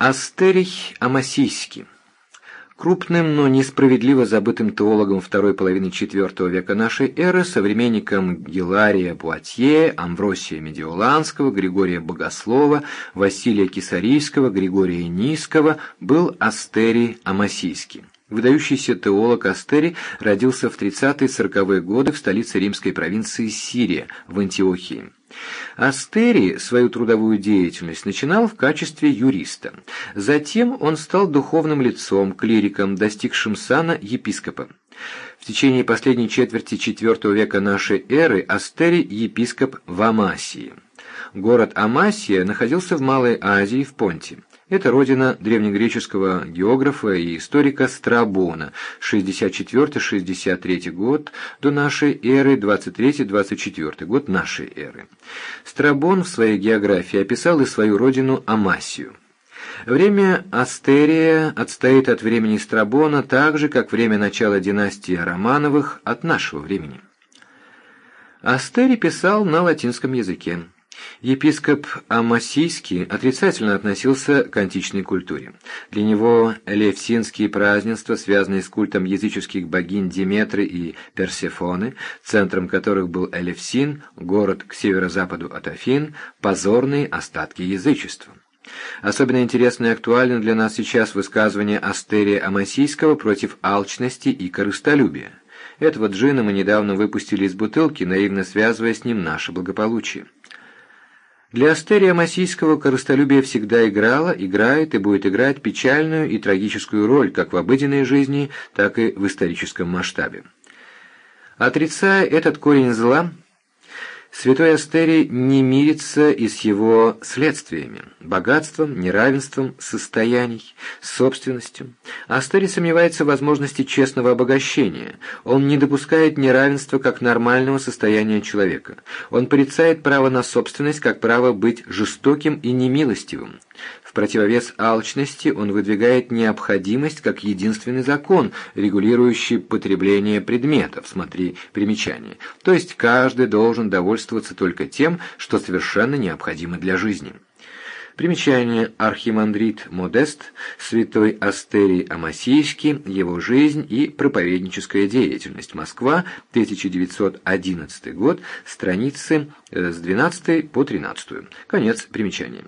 Астерий Амасийский. Крупным, но несправедливо забытым теологом второй половины IV века нашей эры, современником Гелария Пуатье, Амвросия Медиоланского, Григория Богослова, Василия Кисарийского, Григория Низкого, был Астерий Амасийский. Выдающийся теолог Астери родился в 30-40-е годы в столице римской провинции Сирия, в Антиохии. Астери свою трудовую деятельность начинал в качестве юриста. Затем он стал духовным лицом, клириком, достигшим сана епископа. В течение последней четверти IV века нашей эры Астери – епископ в Амасии. Город Амасия находился в Малой Азии, в Понте. Это родина древнегреческого географа и историка Страбона, 64-63 год до нашей эры, 23-24 год нашей эры. Страбон в своей географии описал и свою родину Амасию. Время Астерия отстоит от времени Страбона так же, как время начала династии Романовых от нашего времени. Астерий писал на латинском языке. Епископ Амасийский отрицательно относился к античной культуре. Для него элевсинские празднества, связанные с культом языческих богинь Диметры и Персефоны, центром которых был Элевсин, город к северо-западу от Афин, позорные остатки язычества. Особенно интересно и актуально для нас сейчас высказывание Астерия Амасийского против алчности и корыстолюбия. Этого джина мы недавно выпустили из бутылки, наивно связывая с ним наше благополучие. Для Астерия Массийского корыстолюбие всегда играло, играет и будет играть печальную и трагическую роль как в обыденной жизни, так и в историческом масштабе. Отрицая этот корень зла, Святой Астерий не мирится и с его следствиями – богатством, неравенством, состояний, собственностью. Астерий сомневается в возможности честного обогащения. Он не допускает неравенства как нормального состояния человека. Он порицает право на собственность как право быть жестоким и немилостивым. В противовес алчности он выдвигает необходимость как единственный закон, регулирующий потребление предметов, смотри примечание. То есть каждый должен довольствоваться только тем, что совершенно необходимо для жизни. Примечание Архимандрит Модест, святой Астерий Амасийский, его жизнь и проповедническая деятельность. Москва, 1911 год, страницы э, с 12 по 13. Конец примечания.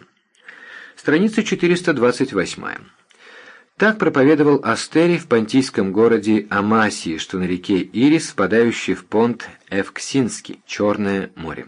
Страница 428. Так проповедовал Астерий в понтийском городе Амасии, что на реке Ирис, впадающей в понт Эвксинский, Черное море.